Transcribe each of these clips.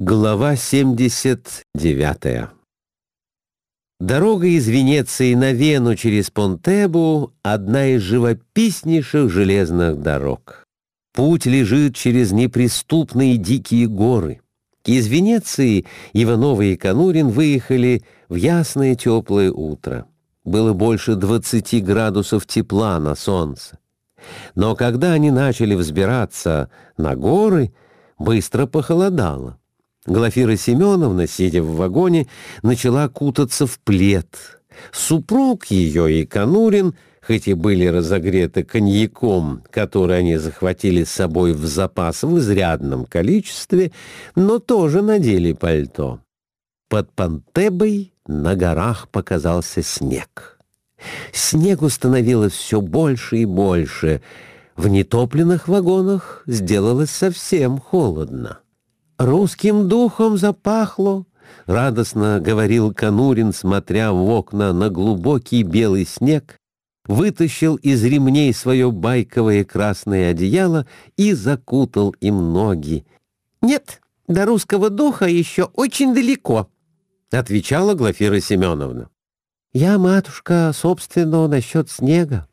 Глава 79 Дорога из Венеции на Вену через Понтебу — одна из живописнейших железных дорог. Путь лежит через неприступные дикие горы. Из Венеции Иванова и Конурин выехали в ясное теплое утро. Было больше 20 градусов тепла на солнце. Но когда они начали взбираться на горы, быстро похолодало. Глафира Семеновна, сидя в вагоне, начала кутаться в плед. Супруг ее и Конурин, хоть и были разогреты коньяком, который они захватили с собой в запас в изрядном количестве, но тоже надели пальто. Под Пантебой на горах показался снег. Снегу становилось все больше и больше. В нетопленных вагонах сделалось совсем холодно. «Русским духом запахло», — радостно говорил Конурин, смотря в окна на глубокий белый снег, вытащил из ремней свое байковое красное одеяло и закутал им ноги. «Нет, до русского духа еще очень далеко», — отвечала Глафира Семеновна. «Я, матушка, собственно, насчет снега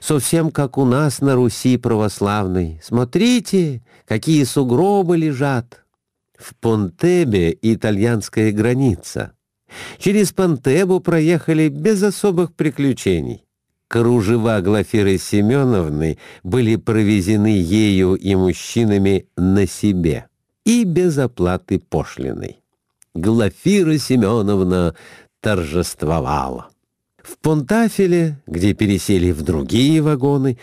совсем как у нас на Руси православной. Смотрите, какие сугробы лежат. В Понтебе итальянская граница. Через Понтебу проехали без особых приключений. Кружева Глафиры Семеновны были провезены ею и мужчинами на себе и без оплаты пошлиной. Глафира Семеновна торжествовала. В Понтафеле, где пересели в другие вагоны,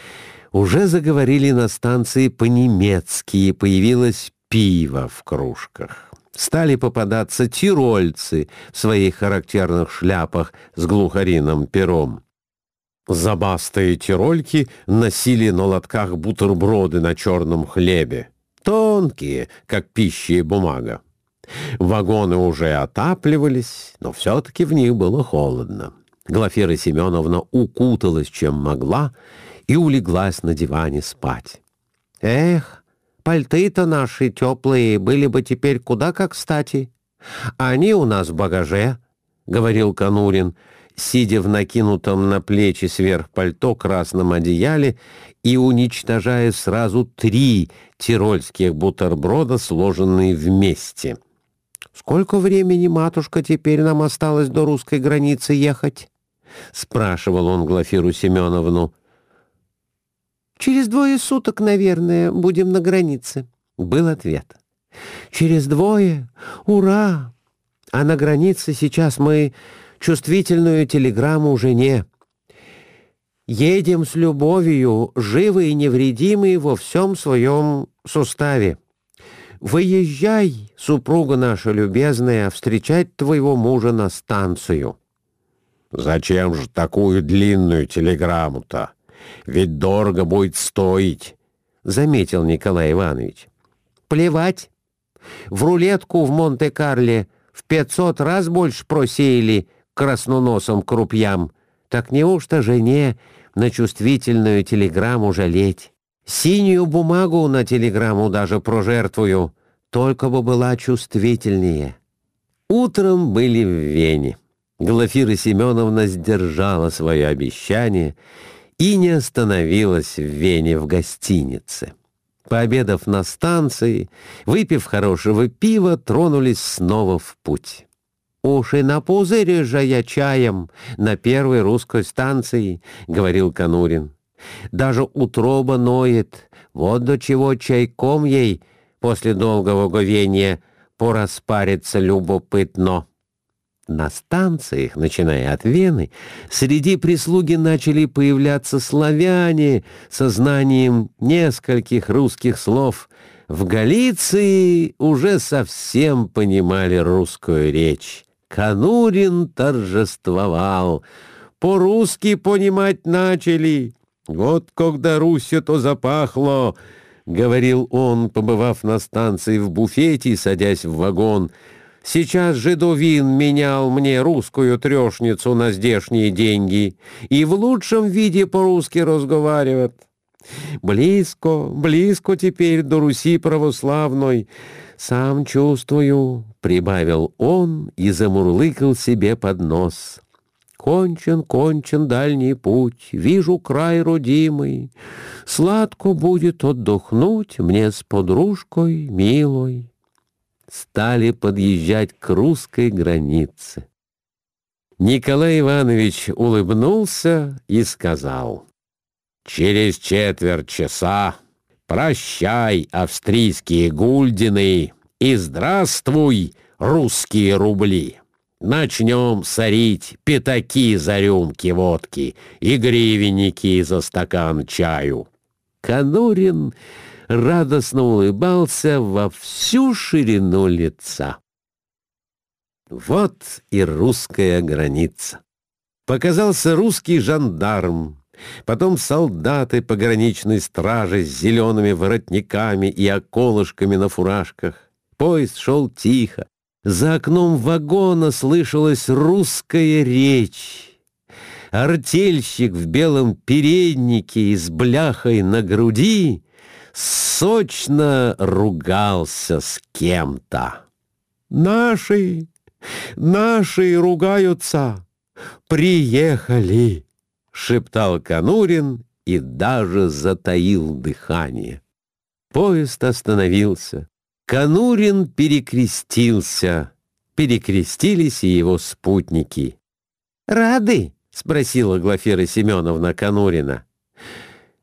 уже заговорили на станции по-немецки, и появилось пиво в кружках. Стали попадаться тирольцы в своих характерных шляпах с глухариным пером. Забастые тирольки носили на лотках бутерброды на черном хлебе, тонкие, как пища и бумага. Вагоны уже отапливались, но все-таки в них было холодно. Глафира Семеновна укуталась, чем могла, и улеглась на диване спать. «Эх, пальты-то наши теплые были бы теперь куда как кстати. Они у нас в багаже», — говорил Конурин, сидя в накинутом на плечи сверх пальто красном одеяле и уничтожая сразу три тирольских бутерброда, сложенные вместе. «Сколько времени, матушка, теперь нам осталось до русской границы ехать?» — спрашивал он Глафиру Семеновну. «Через двое суток, наверное, будем на границе», — был ответ. «Через двое? Ура! А на границе сейчас мы чувствительную телеграмму уже не. Едем с любовью, живы и невредимы во всем своем суставе. Выезжай, супруга наша любезная, встречать твоего мужа на станцию». Зачем же такую длинную телеграмму-то? Ведь дорого будет стоить, — заметил Николай Иванович. Плевать. В рулетку в Монте-Карле в пятьсот раз больше просеяли красноносом крупьям. Так неужто жене на чувствительную телеграмму жалеть? Синюю бумагу на телеграмму даже прожертвую, только бы была чувствительнее. Утром были в Вене. Глафира Семеновна сдержала свое обещание и не остановилась в Вене в гостинице. Пообедав на станции, выпив хорошего пива, тронулись снова в путь. «Уж и на пузыре же я чаем на первой русской станции», — говорил Конурин. «Даже утроба ноет, вот до чего чайком ей после долгого говения пораспариться любопытно». На станциях, начиная от Вены, среди прислуги начали появляться славяне со знанием нескольких русских слов. В Галиции уже совсем понимали русскую речь. Конурин торжествовал. По-русски понимать начали. Вот когда Русью-то запахло, — говорил он, побывав на станции в буфете и садясь в вагон — Сейчас жидовин менял мне русскую трешницу на здешние деньги и в лучшем виде по-русски разговаривает. Близко, близко теперь до Руси православной. Сам чувствую, — прибавил он и замурлыкал себе под нос. Кончен, кончен дальний путь, вижу край родимый. Сладко будет отдохнуть мне с подружкой милой. Стали подъезжать к русской границе. Николай Иванович улыбнулся и сказал, «Через четверть часа прощай, австрийские гульдины, и здравствуй, русские рубли!» Начнем сорить пятаки за рюмки водки и гривенники за стакан чаю. Конурин радостно улыбался во всю ширину лица. Вот и русская граница. Показался русский жандарм, потом солдаты пограничной стражи с зелеными воротниками и околышками на фуражках. Поезд шел тихо, за окном вагона слышалась русская речь. Артельщик в белом переднике и с бляхой на груди сочно ругался с кем-то. «Наши, наши ругаются! Приехали!» — шептал Конурин и даже затаил дыхание. Поезд остановился. Конурин перекрестился. Перекрестились и его спутники. «Рады?» — спросила Глафира Семеновна Конурина.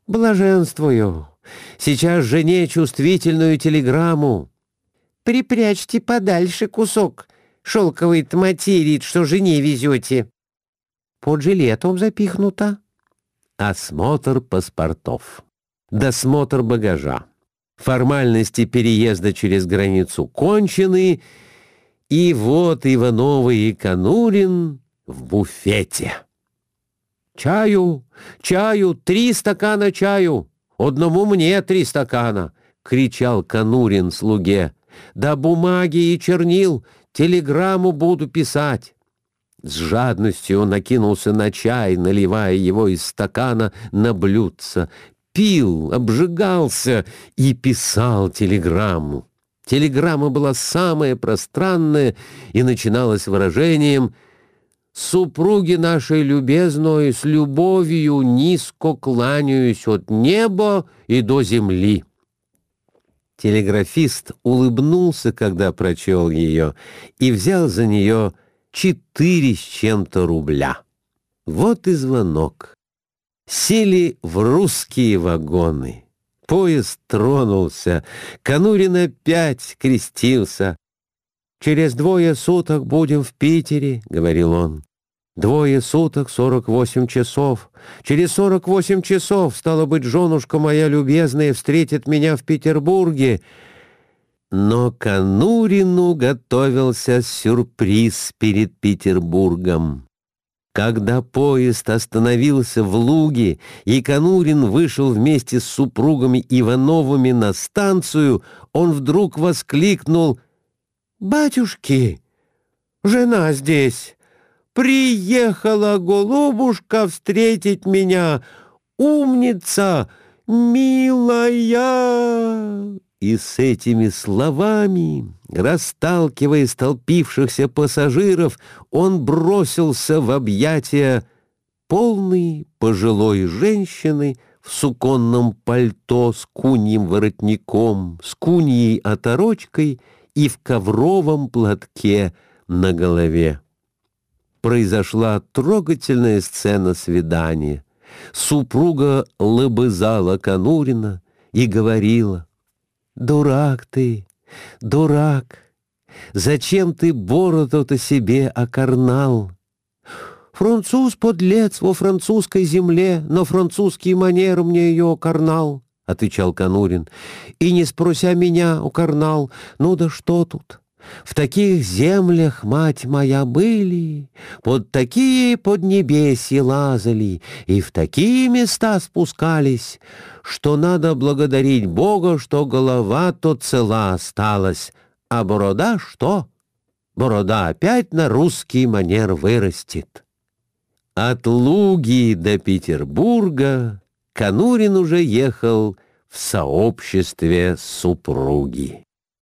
«Блаженствую. Сейчас жене чувствительную телеграмму. Припрячьте подальше кусок шелковой материи, что жене везете. Под жилетом запихнуто. Осмотр паспортов. Досмотр багажа. Формальности переезда через границу кончены, и вот Иванова и Конурин в буфете. «Чаю, чаю, три стакана чаю! Одному мне три стакана!» — кричал Конурин слуге. «Да бумаги и чернил, телеграмму буду писать!» С жадностью он накинулся на чай, наливая его из стакана на блюдце, пил, обжигался и писал телеграмму. Телеграмма была самая пространная и начиналась выражением «Супруги нашей любезной с любовью низко кланяюсь от неба и до земли». Телеграфист улыбнулся, когда прочел ее, и взял за нее четыре с чем-то рубля. Вот и звонок. Сели в русские вагоны. Поезд тронулся. Конурин опять крестился. «Через двое суток будем в Питере», — говорил он. «Двое суток, сорок восемь часов. Через сорок восемь часов, стало быть, женушка моя любезная встретит меня в Петербурге». Но Конурину готовился сюрприз перед Петербургом. Когда поезд остановился в Луге, и Конурин вышел вместе с супругами Ивановыми на станцию, он вдруг воскликнул «Батюшки, жена здесь! Приехала голубушка встретить меня! Умница! Милая!» И с этими словами, расталкивая столпившихся пассажиров, он бросился в объятия полной пожилой женщины в суконном пальто с куньим воротником, с куньей оторочкой и в ковровом платке на голове. Произошла трогательная сцена свидания. Супруга лобызала Конурина и говорила — Дурак ты, дурак! Зачем ты бороду-то себе окорнал? Француз подлец во французской земле, но французский манер мне ее окорнал, — отвечал Конурин. И не спрося меня, окорнал, ну да что тут? В таких землях, мать моя, были, под такие поднебесья лазали и в такие места спускались, что надо благодарить Бога, что голова-то цела осталась, а борода что? Борода опять на русский манер вырастет. От Луги до Петербурга Конурин уже ехал в сообществе супруги.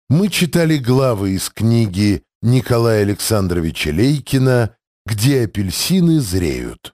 Мы читали главы из книги Николая Александровича Лейкина «Где апельсины зреют».